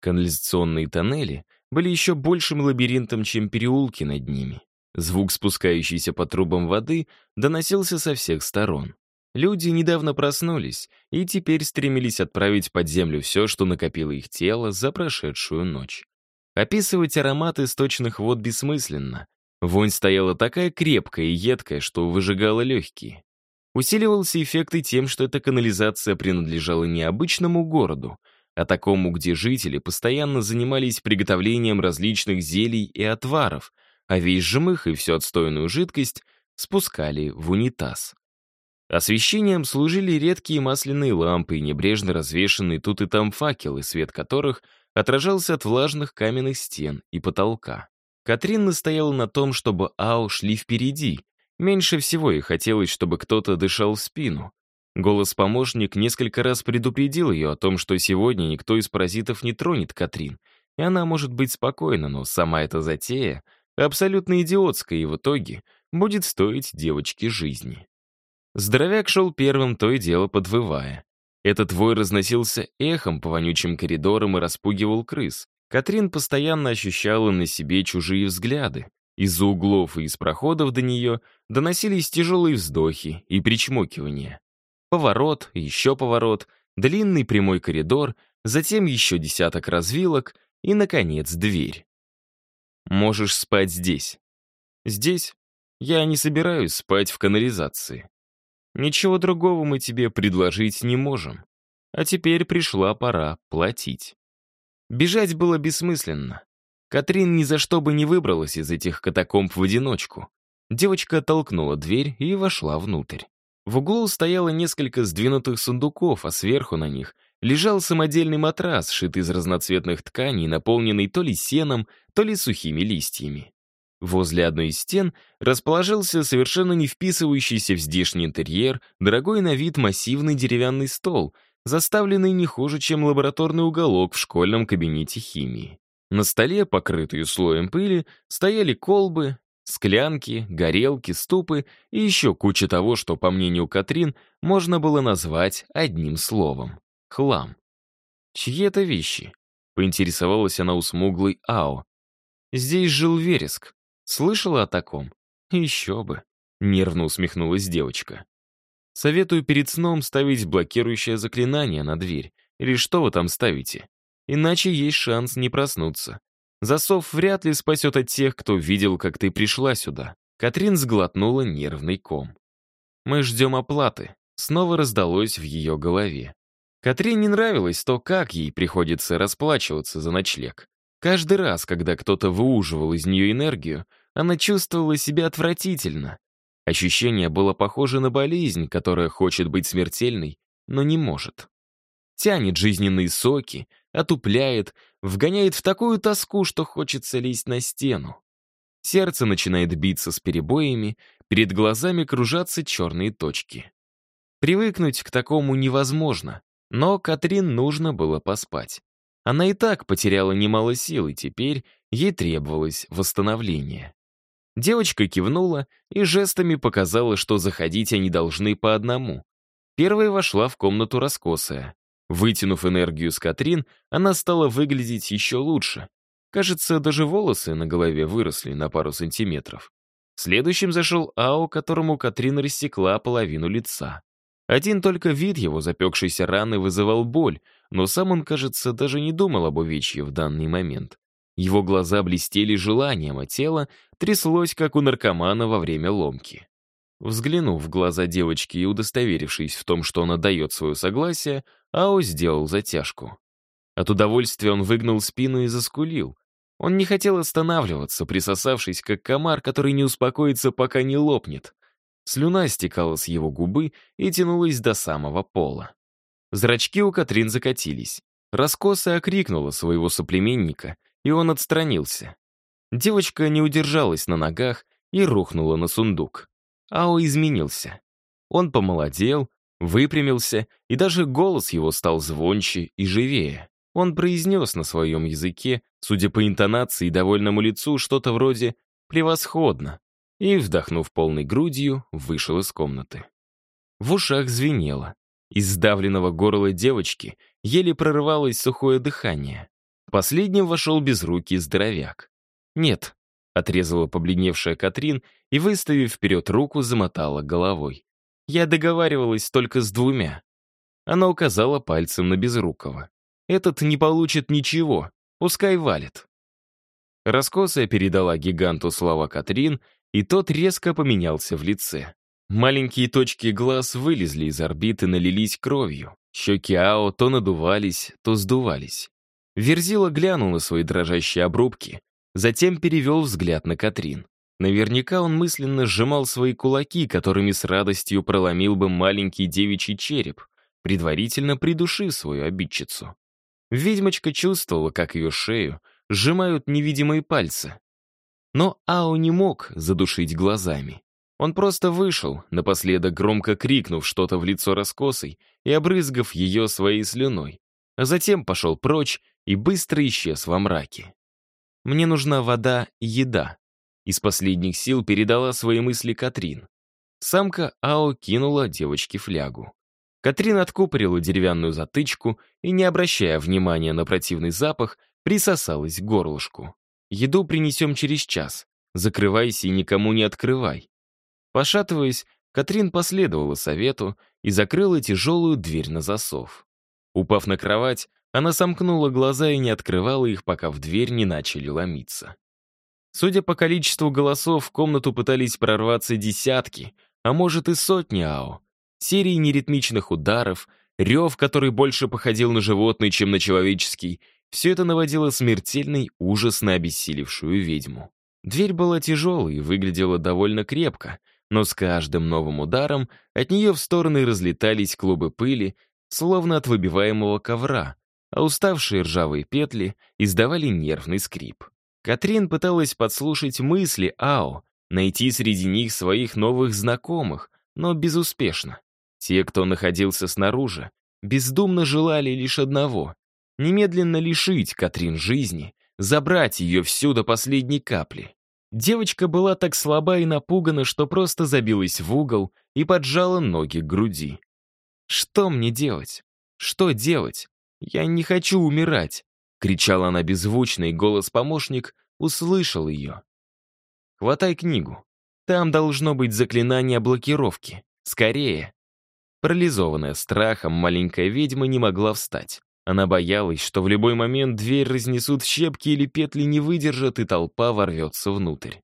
Канализационные тоннели были еще большим лабиринтом, чем переулки над ними. Звук спускающейся по трубам воды доносился со всех сторон. Люди недавно проснулись и теперь стремились отправить под землю все, что накопило их тело за прошедшую ночь. Описывать аромат источных вод бессмысленно. Вонь стояла такая крепкая и едкая, что выжигала легкие. Усиливался эффект и тем, что эта канализация принадлежала не обычному городу, а такому, где жители постоянно занимались приготовлением различных зелий и отваров, а весь жмых и всю отстойную жидкость спускали в унитаз. Освещением служили редкие масляные лампы и небрежно развешанные тут и там факелы, свет которых отражался от влажных каменных стен и потолка. Катрин настояла на том, чтобы Ау шли впереди. Меньше всего ей хотелось, чтобы кто-то дышал в спину. Голос-помощник несколько раз предупредил ее о том, что сегодня никто из паразитов не тронет Катрин, и она может быть спокойна, но сама эта затея абсолютно идиотская и в итоге будет стоить девочке жизни. Здоровяк шел первым, то и дело подвывая. Этот вой разносился эхом по вонючим коридорам и распугивал крыс. Катрин постоянно ощущала на себе чужие взгляды. Из-за углов и из проходов до нее доносились тяжелые вздохи и причмокивания. Поворот, еще поворот, длинный прямой коридор, затем еще десяток развилок и, наконец, дверь. Можешь спать здесь. Здесь я не собираюсь спать в канализации. Ничего другого мы тебе предложить не можем. А теперь пришла пора платить. Бежать было бессмысленно. Катрин ни за что бы не выбралась из этих катакомб в одиночку. Девочка толкнула дверь и вошла внутрь. В углу стояло несколько сдвинутых сундуков, а сверху на них лежал самодельный матрас, сшитый из разноцветных тканей, наполненный то ли сеном, то ли сухими листьями. Возле одной из стен расположился совершенно не вписывающийся в здешний интерьер дорогой на вид массивный деревянный стол, заставленный не хуже, чем лабораторный уголок в школьном кабинете химии. На столе, покрытые слоем пыли, стояли колбы, склянки, горелки, ступы и еще куча того, что, по мнению Катрин, можно было назвать одним словом — хлам. «Чьи это вещи?» — поинтересовалась она у смуглой Ао. «Здесь жил вереск. Слышала о таком?» «Еще бы», — нервно усмехнулась девочка. «Советую перед сном ставить блокирующее заклинание на дверь. Или что вы там ставите? Иначе есть шанс не проснуться. Засов вряд ли спасет от тех, кто видел, как ты пришла сюда. Катрин сглотнула нервный ком. «Мы ждем оплаты», — снова раздалось в ее голове. Катрин не нравилось то, как ей приходится расплачиваться за ночлег. Каждый раз, когда кто-то выуживал из нее энергию, она чувствовала себя отвратительно. Ощущение было похоже на болезнь, которая хочет быть смертельной, но не может. Тянет жизненные соки, отупляет, вгоняет в такую тоску, что хочется лезть на стену. Сердце начинает биться с перебоями, перед глазами кружатся черные точки. Привыкнуть к такому невозможно, но Катрин нужно было поспать. Она и так потеряла немало сил, и теперь ей требовалось восстановление. Девочка кивнула и жестами показала, что заходить они должны по одному. Первая вошла в комнату раскосая. Вытянув энергию с Катрин, она стала выглядеть еще лучше. Кажется, даже волосы на голове выросли на пару сантиметров. Следующим зашел Ао, которому Катрин рассекла половину лица. Один только вид его запекшейся раны вызывал боль, но сам он, кажется, даже не думал об увечье в данный момент. Его глаза блестели желанием, а тело тряслось, как у наркомана во время ломки. Взглянув в глаза девочки и удостоверившись в том, что она дает свое согласие, Ао сделал затяжку. От удовольствия он выгнул спину и заскулил. Он не хотел останавливаться, присосавшись, как комар, который не успокоится, пока не лопнет. Слюна стекала с его губы и тянулась до самого пола. Зрачки у Катрин закатились. Раскоса окрикнула своего соплеменника, и он отстранился. Девочка не удержалась на ногах и рухнула на сундук. Ао изменился. Он помолодел, выпрямился, и даже голос его стал звонче и живее. Он произнес на своем языке, судя по интонации и довольному лицу, что-то вроде «превосходно», и, вдохнув полной грудью, вышел из комнаты. В ушах звенело. Из сдавленного горла девочки еле прорывалось сухое дыхание. Последним вошел безрукий здоровяк. «Нет», — отрезала побледневшая Катрин и, выставив вперед руку, замотала головой. «Я договаривалась только с двумя». Она указала пальцем на Безрукова. «Этот не получит ничего, пускай валит». Раскосая передала гиганту слова Катрин, и тот резко поменялся в лице. Маленькие точки глаз вылезли из орбиты, налились кровью. Щеки Ао то надувались, то сдувались. Верзила глянул на свои дрожащие обрубки, затем перевел взгляд на Катрин. Наверняка он мысленно сжимал свои кулаки, которыми с радостью проломил бы маленький девичий череп, предварительно придушив свою обидчицу. Ведьмочка чувствовала, как ее шею сжимают невидимые пальцы. Но Ао не мог задушить глазами. Он просто вышел, напоследок громко крикнув что-то в лицо раскосой и обрызгав ее своей слюной, а затем пошел прочь и быстро исчез во мраке. «Мне нужна вода и еда», из последних сил передала свои мысли Катрин. Самка Ао кинула девочке флягу. Катрин откупорила деревянную затычку и, не обращая внимания на противный запах, присосалась к горлышку. «Еду принесем через час. закрывайся и никому не открывай. Пошатываясь, Катрин последовала совету и закрыла тяжелую дверь на засов. Упав на кровать, она сомкнула глаза и не открывала их, пока в дверь не начали ломиться. Судя по количеству голосов, в комнату пытались прорваться десятки, а может и сотни АО. Серии неритмичных ударов, рев, который больше походил на животный, чем на человеческий, все это наводило смертельный ужас на обессилевшую ведьму. Дверь была тяжелой и выглядела довольно крепко, но с каждым новым ударом от нее в стороны разлетались клубы пыли, словно от выбиваемого ковра, а уставшие ржавые петли издавали нервный скрип. Катрин пыталась подслушать мысли Ао, найти среди них своих новых знакомых, но безуспешно. Те, кто находился снаружи, бездумно желали лишь одного — немедленно лишить Катрин жизни, забрать ее всю до последней капли. Девочка была так слаба и напугана, что просто забилась в угол и поджала ноги к груди. «Что мне делать? Что делать? Я не хочу умирать!» — кричала она беззвучно, и голос-помощник услышал ее. «Хватай книгу. Там должно быть заклинание блокировки. Скорее!» Парализованная страхом, маленькая ведьма не могла встать. Она боялась, что в любой момент дверь разнесут в щепки или петли не выдержат, и толпа ворвется внутрь.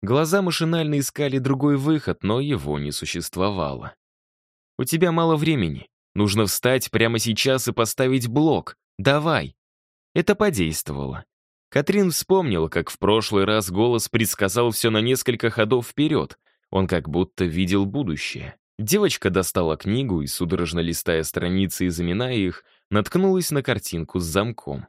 Глаза машинально искали другой выход, но его не существовало. «У тебя мало времени. Нужно встать прямо сейчас и поставить блок. Давай!» Это подействовало. Катрин вспомнила, как в прошлый раз голос предсказал все на несколько ходов вперед. Он как будто видел будущее. Девочка достала книгу и, судорожно листая страницы и заминая их, наткнулась на картинку с замком.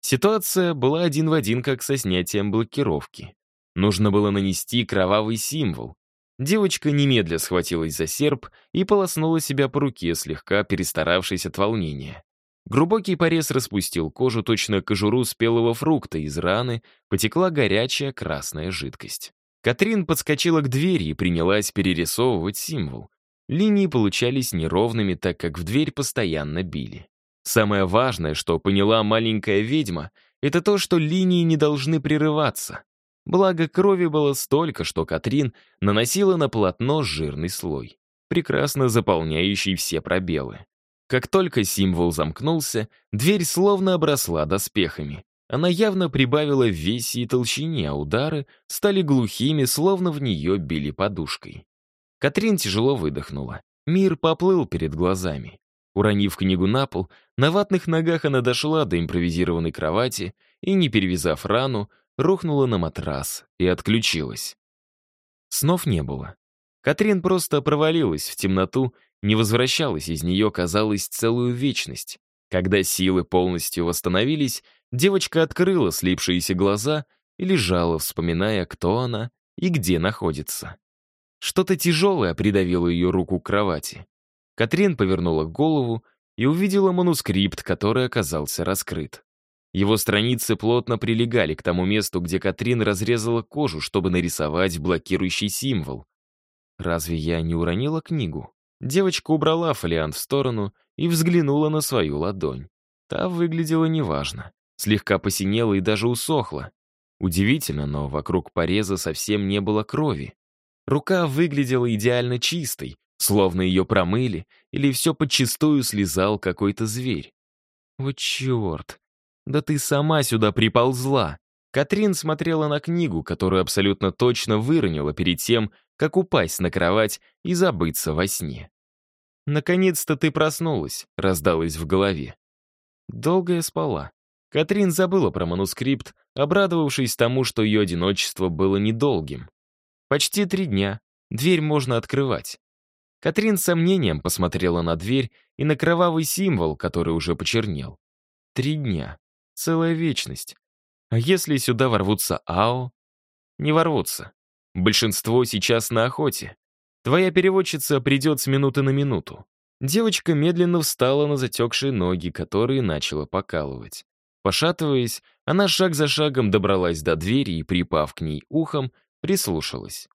Ситуация была один в один, как со снятием блокировки. Нужно было нанести кровавый символ. Девочка немедля схватилась за серп и полоснула себя по руке, слегка перестаравшись от волнения. Глубокий порез распустил кожу, точно кожуру спелого фрукта, из раны потекла горячая красная жидкость. Катрин подскочила к двери и принялась перерисовывать символ. Линии получались неровными, так как в дверь постоянно били. Самое важное, что поняла маленькая ведьма, это то, что линии не должны прерываться. Благо, крови было столько, что Катрин наносила на полотно жирный слой, прекрасно заполняющий все пробелы. Как только символ замкнулся, дверь словно обросла доспехами. Она явно прибавила в весе и толщине, а удары стали глухими, словно в нее били подушкой. Катрин тяжело выдохнула. Мир поплыл перед глазами. Уронив книгу на пол, на ватных ногах она дошла до импровизированной кровати и, не перевязав рану, рухнула на матрас и отключилась. Снов не было. Катрин просто провалилась в темноту, не возвращалась из нее, казалось, целую вечность. Когда силы полностью восстановились, девочка открыла слипшиеся глаза и лежала, вспоминая, кто она и где находится. Что-то тяжелое придавило ее руку к кровати. Катрин повернула голову и увидела манускрипт, который оказался раскрыт. Его страницы плотно прилегали к тому месту, где Катрин разрезала кожу, чтобы нарисовать блокирующий символ. Разве я не уронила книгу? Девочка убрала фолиант в сторону и взглянула на свою ладонь. Та выглядела неважно. Слегка посинела и даже усохла. Удивительно, но вокруг пореза совсем не было крови. Рука выглядела идеально чистой, Словно ее промыли, или все подчистую слезал какой-то зверь. Вот черт, да ты сама сюда приползла. Катрин смотрела на книгу, которую абсолютно точно выронила перед тем, как упасть на кровать и забыться во сне. «Наконец-то ты проснулась», — раздалась в голове. Долго я спала. Катрин забыла про манускрипт, обрадовавшись тому, что ее одиночество было недолгим. Почти три дня. Дверь можно открывать. Катрин с сомнением посмотрела на дверь и на кровавый символ, который уже почернел. Три дня. Целая вечность. А если сюда ворвутся АО? Не ворвутся. Большинство сейчас на охоте. Твоя переводчица придет с минуты на минуту. Девочка медленно встала на затекшие ноги, которые начала покалывать. Пошатываясь, она шаг за шагом добралась до двери и, припав к ней ухом, прислушалась.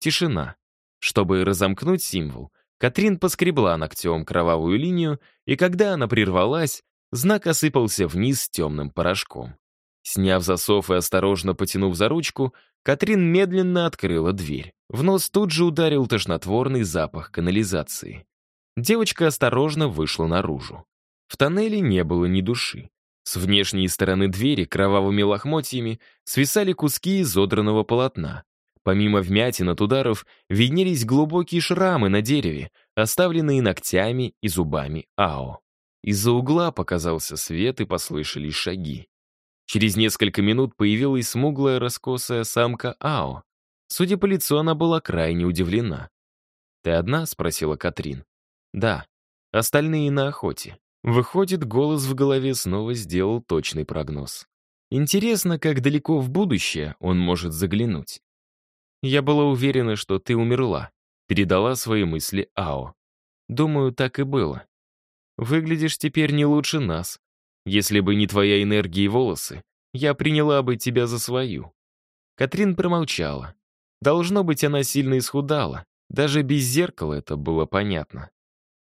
Тишина. Чтобы разомкнуть символ, Катрин поскребла ногтем кровавую линию, и когда она прервалась, знак осыпался вниз темным порошком. Сняв засов и осторожно потянув за ручку, Катрин медленно открыла дверь. В нос тут же ударил тошнотворный запах канализации. Девочка осторожно вышла наружу. В тоннеле не было ни души. С внешней стороны двери кровавыми лохмотьями свисали куски изодранного полотна. Помимо вмятин от ударов виднелись глубокие шрамы на дереве, оставленные ногтями и зубами Ао. Из-за угла показался свет и послышались шаги. Через несколько минут появилась смуглая раскосая самка Ао. Судя по лицу, она была крайне удивлена. «Ты одна?» — спросила Катрин. «Да. Остальные на охоте». Выходит, голос в голове снова сделал точный прогноз. Интересно, как далеко в будущее он может заглянуть. «Я была уверена, что ты умерла», — передала свои мысли Ао. «Думаю, так и было. Выглядишь теперь не лучше нас. Если бы не твоя энергия и волосы, я приняла бы тебя за свою». Катрин промолчала. Должно быть, она сильно исхудала. Даже без зеркала это было понятно.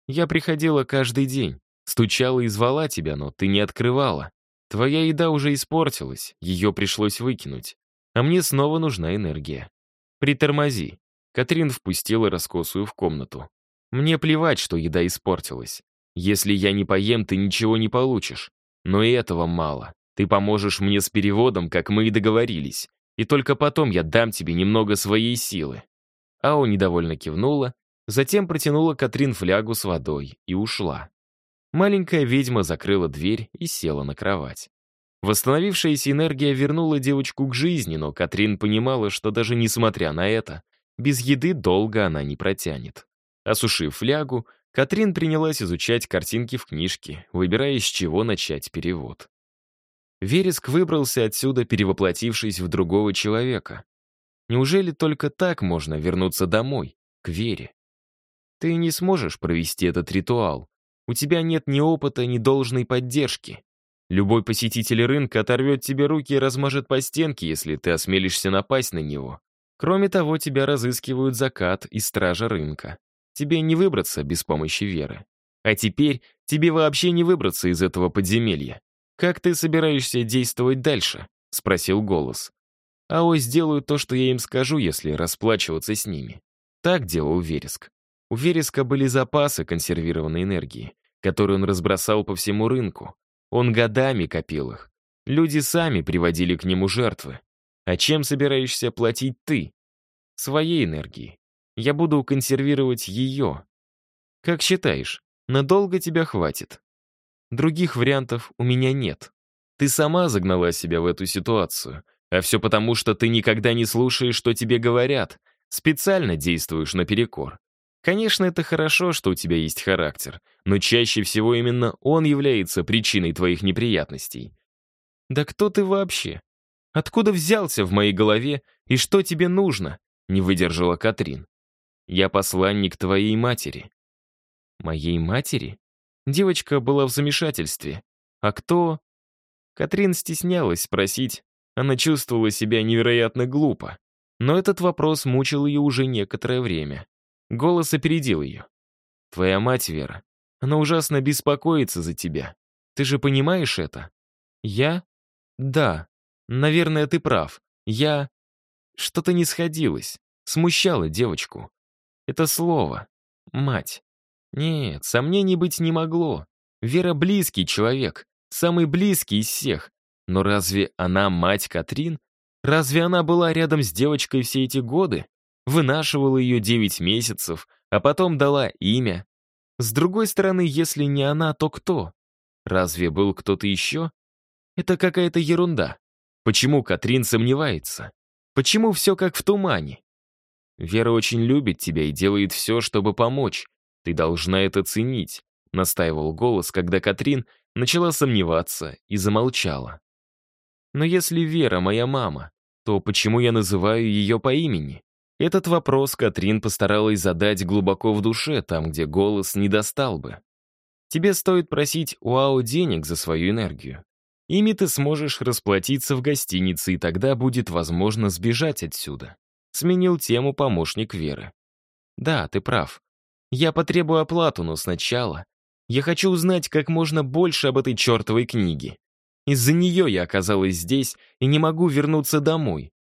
Я приходила каждый день, стучала и звала тебя, но ты не открывала. Твоя еда уже испортилась, ее пришлось выкинуть. А мне снова нужна энергия. «Притормози». Катрин впустила раскосую в комнату. «Мне плевать, что еда испортилась. Если я не поем, ты ничего не получишь. Но и этого мало. Ты поможешь мне с переводом, как мы и договорились. И только потом я дам тебе немного своей силы». Ао недовольно кивнула, затем протянула Катрин флягу с водой и ушла. Маленькая ведьма закрыла дверь и села на кровать. Восстановившаяся энергия вернула девочку к жизни, но Катрин понимала, что даже несмотря на это, без еды долго она не протянет. Осушив флягу, Катрин принялась изучать картинки в книжке, выбирая, с чего начать перевод. Вереск выбрался отсюда, перевоплотившись в другого человека. Неужели только так можно вернуться домой, к Вере? Ты не сможешь провести этот ритуал. У тебя нет ни опыта, ни должной поддержки. Любой посетитель рынка оторвет тебе руки и размажет по стенке, если ты осмелишься напасть на него. Кроме того, тебя разыскивают закат и стража рынка. Тебе не выбраться без помощи веры. А теперь тебе вообще не выбраться из этого подземелья. Как ты собираешься действовать дальше? Спросил голос. Ао сделают то, что я им скажу, если расплачиваться с ними. Так делал Вереск. У Вереска были запасы консервированной энергии, которые он разбросал по всему рынку. Он годами копил их. Люди сами приводили к нему жертвы. А чем собираешься платить ты? Своей энергией. Я буду консервировать ее. Как считаешь, надолго тебя хватит? Других вариантов у меня нет. Ты сама загнала себя в эту ситуацию. А все потому, что ты никогда не слушаешь, что тебе говорят. Специально действуешь наперекор. Конечно, это хорошо, что у тебя есть характер, но чаще всего именно он является причиной твоих неприятностей. Да кто ты вообще? Откуда взялся в моей голове и что тебе нужно? Не выдержала Катрин. Я посланник твоей матери. Моей матери? Девочка была в замешательстве. А кто? Катрин стеснялась спросить. Она чувствовала себя невероятно глупо. Но этот вопрос мучил ее уже некоторое время. Голос опередил ее. «Твоя мать, Вера, она ужасно беспокоится за тебя. Ты же понимаешь это?» «Я?» «Да. Наверное, ты прав. Я...» Что-то не сходилось. Смущало девочку. Это слово. Мать. Нет, сомнений быть не могло. Вера близкий человек. Самый близкий из всех. Но разве она мать Катрин? Разве она была рядом с девочкой все эти годы? вынашивала ее 9 месяцев, а потом дала имя. С другой стороны, если не она, то кто? Разве был кто-то еще? Это какая-то ерунда. Почему Катрин сомневается? Почему все как в тумане? Вера очень любит тебя и делает все, чтобы помочь. Ты должна это ценить, настаивал голос, когда Катрин начала сомневаться и замолчала. Но если Вера моя мама, то почему я называю ее по имени? Этот вопрос Катрин постаралась задать глубоко в душе, там, где голос не достал бы. Тебе стоит просить у АО денег за свою энергию. Ими ты сможешь расплатиться в гостинице, и тогда будет возможно сбежать отсюда. Сменил тему помощник Веры. Да, ты прав. Я потребую оплату, но сначала я хочу узнать как можно больше об этой чертовой книге. Из-за нее я оказалась здесь и не могу вернуться домой.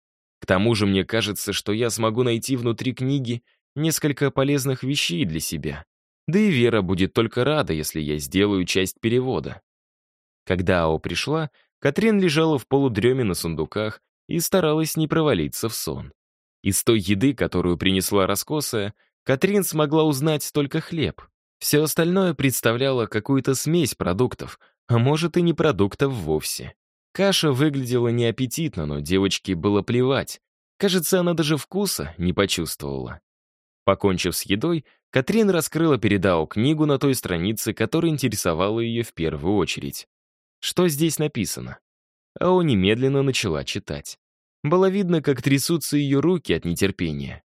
К тому же мне кажется, что я смогу найти внутри книги несколько полезных вещей для себя. Да и Вера будет только рада, если я сделаю часть перевода. Когда Ао пришла, Катрин лежала в полудреме на сундуках и старалась не провалиться в сон. Из той еды, которую принесла раскосая, Катрин смогла узнать только хлеб. Все остальное представляло какую-то смесь продуктов, а может и не продуктов вовсе. Каша выглядела неаппетитно, но девочке было плевать. Кажется, она даже вкуса не почувствовала. Покончив с едой, Катрин раскрыла перед Ао книгу на той странице, которая интересовала ее в первую очередь. Что здесь написано? Ао немедленно начала читать. Было видно, как трясутся ее руки от нетерпения.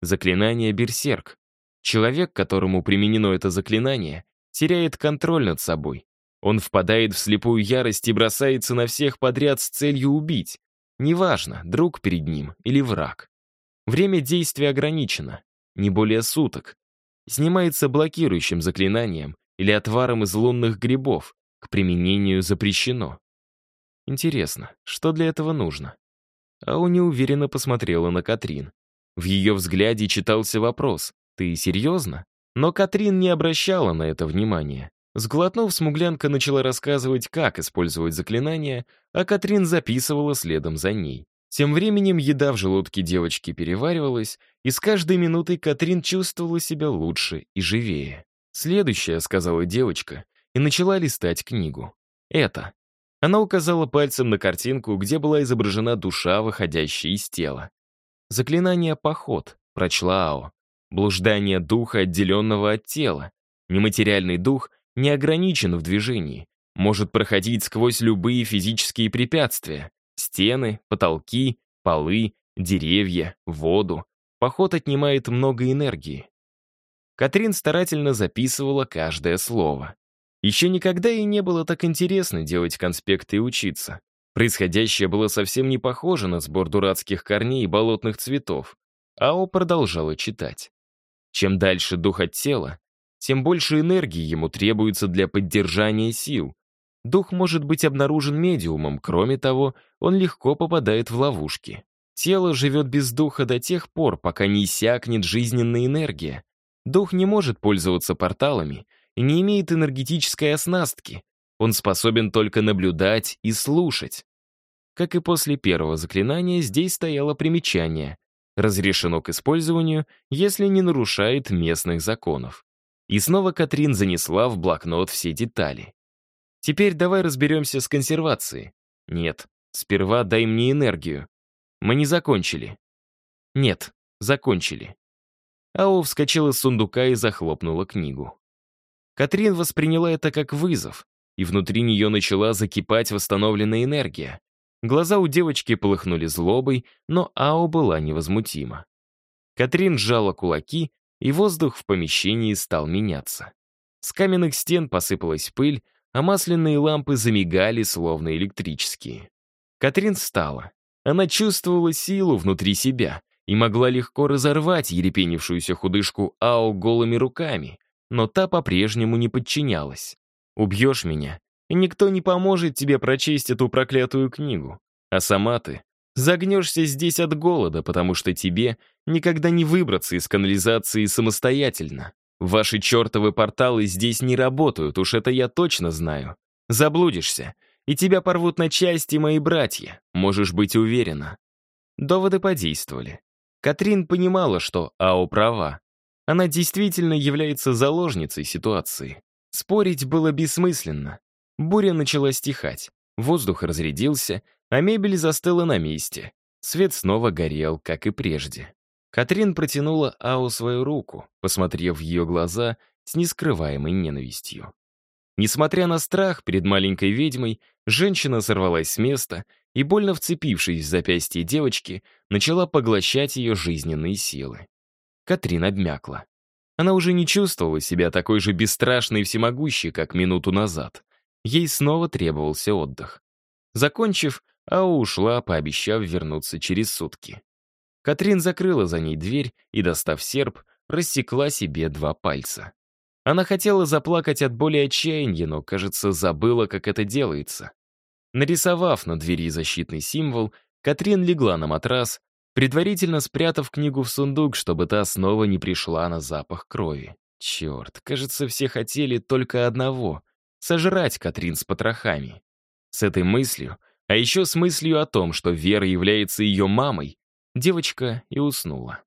Заклинание «Берсерк». Человек, которому применено это заклинание, теряет контроль над собой. Он впадает в слепую ярость и бросается на всех подряд с целью убить. Неважно, друг перед ним или враг. Время действия ограничено, не более суток. Снимается блокирующим заклинанием или отваром из лунных грибов, к применению запрещено. Интересно, что для этого нужно? Ау неуверенно посмотрела на Катрин. В ее взгляде читался вопрос «Ты серьезно?» Но Катрин не обращала на это внимания. Сглотнув, смуглянка начала рассказывать, как использовать заклинание, а Катрин записывала следом за ней. Тем временем еда в желудке девочки переваривалась, и с каждой минутой Катрин чувствовала себя лучше и живее. «Следующее», — сказала девочка, и начала листать книгу. «Это». Она указала пальцем на картинку, где была изображена душа, выходящая из тела. «Заклинание «Поход», — прочла Ао. «Блуждание духа, отделенного от тела. Нематериальный дух — не ограничен в движении, может проходить сквозь любые физические препятствия — стены, потолки, полы, деревья, воду. Поход отнимает много энергии. Катрин старательно записывала каждое слово. Еще никогда ей не было так интересно делать конспекты и учиться. Происходящее было совсем не похоже на сбор дурацких корней и болотных цветов. Ао продолжала читать. Чем дальше дух от тела, тем больше энергии ему требуется для поддержания сил. Дух может быть обнаружен медиумом, кроме того, он легко попадает в ловушки. Тело живет без духа до тех пор, пока не иссякнет жизненная энергия. Дух не может пользоваться порталами и не имеет энергетической оснастки. Он способен только наблюдать и слушать. Как и после первого заклинания, здесь стояло примечание. Разрешено к использованию, если не нарушает местных законов. И снова Катрин занесла в блокнот все детали. Теперь давай разберемся с консервацией. Нет, сперва дай мне энергию. Мы не закончили. Нет, закончили. Ао вскочила с сундука и захлопнула книгу. Катрин восприняла это как вызов, и внутри нее начала закипать восстановленная энергия. Глаза у девочки полыхнули злобой, но Ао была невозмутима. Катрин сжала кулаки и воздух в помещении стал меняться. С каменных стен посыпалась пыль, а масляные лампы замигали, словно электрические. Катрин встала. Она чувствовала силу внутри себя и могла легко разорвать ерепенившуюся худышку Ао голыми руками, но та по-прежнему не подчинялась. «Убьешь меня, и никто не поможет тебе прочесть эту проклятую книгу. А сама ты Загнешься здесь от голода, потому что тебе никогда не выбраться из канализации самостоятельно. Ваши чертовы порталы здесь не работают, уж это я точно знаю. Заблудишься, и тебя порвут на части мои братья, можешь быть уверена. Доводы подействовали. Катрин понимала, что Ао права. Она действительно является заложницей ситуации. Спорить было бессмысленно. Буря начала стихать. Воздух разрядился, а мебель застыла на месте. Свет снова горел, как и прежде. Катрин протянула Ау свою руку, посмотрев в ее глаза с нескрываемой ненавистью. Несмотря на страх перед маленькой ведьмой, женщина сорвалась с места и, больно вцепившись в запястье девочки, начала поглощать ее жизненные силы. Катрин обмякла. Она уже не чувствовала себя такой же бесстрашной и всемогущей, как минуту назад. Ей снова требовался отдых. Закончив, Ау ушла, пообещав вернуться через сутки. Катрин закрыла за ней дверь и, достав серп, рассекла себе два пальца. Она хотела заплакать от боли и отчаяния, но, кажется, забыла, как это делается. Нарисовав на двери защитный символ, Катрин легла на матрас, предварительно спрятав книгу в сундук, чтобы та снова не пришла на запах крови. Черт, кажется, все хотели только одного — сожрать Катрин с потрохами. С этой мыслью, а еще с мыслью о том, что Вера является ее мамой, девочка и уснула.